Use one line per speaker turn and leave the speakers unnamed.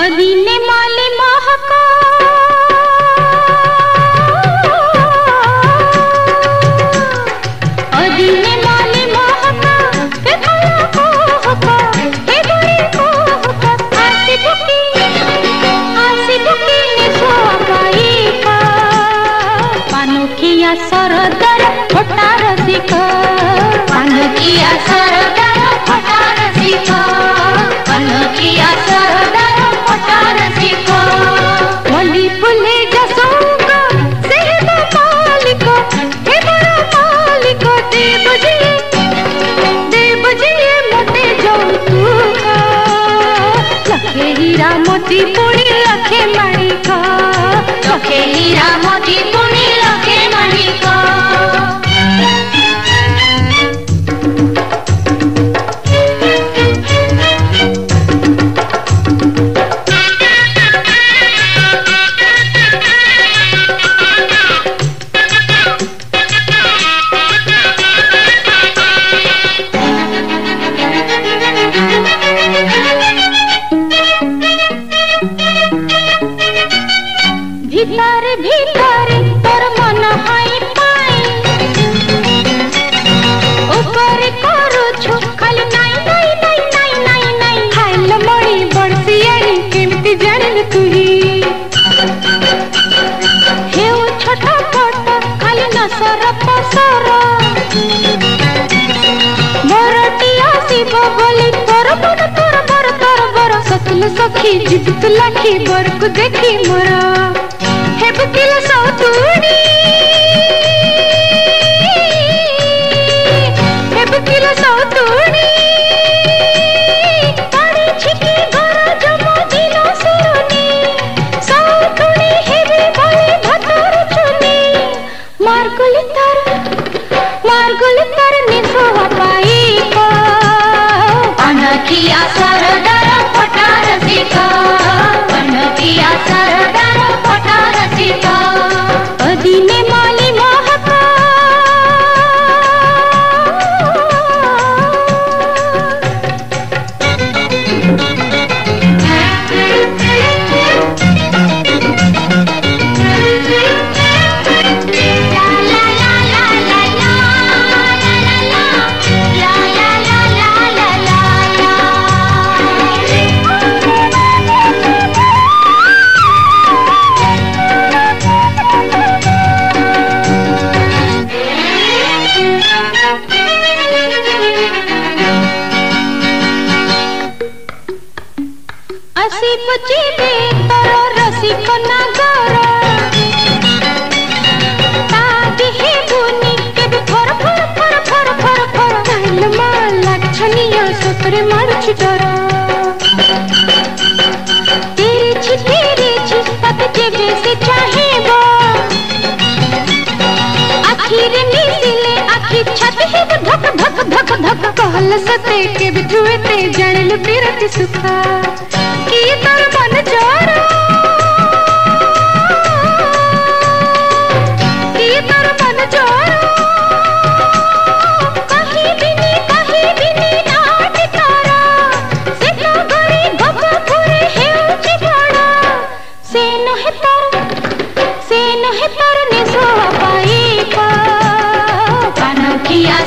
अदीने माले माह का अदीने माले माह का के खाया को होता के बुरे को होता आसे भुकी आसे भुकी ने सोगाई का पानो किया सरदर, होटार दिका पानो किया सरदर হীরা মতি পুরি লক্ষে মাণিক লক্ষে হীরা মতি পুরি লক্ষে ভিতরে ভিতরে তোর মন হাই পাই। উপরে করুছু খালি নাই নাই নাই নাই নাই নাই। খাইল মড়ি বড়সিয়ারি কেমতি জানিল তুই? হেউ ছোট বট খালি নসর পসর মোরটি আসিব বলি তোর বড় তোর বড় তোর বড় সতুল সখী জীবিত লাখি বরକୁ দেখি মোর। ಕಿಲ ಸೌತೂಡಿ মারুছি ডর ಹಲಸತೆ ಕೆಬಿಜುವೆತೆ ಜಳಲು ಪಿರತಿ ಸುಖ ಈ ತರ ಮನ ಜೋರ ಈ ತರ ಮನ ಜೋರ ಸೇನು ಹೆತ್ತಾರ ಸೇನು ಹೆತ್ತಾರ ನಿಸೋ ಪಾಯಿ ಪಾ ಕನಕಿಯಾ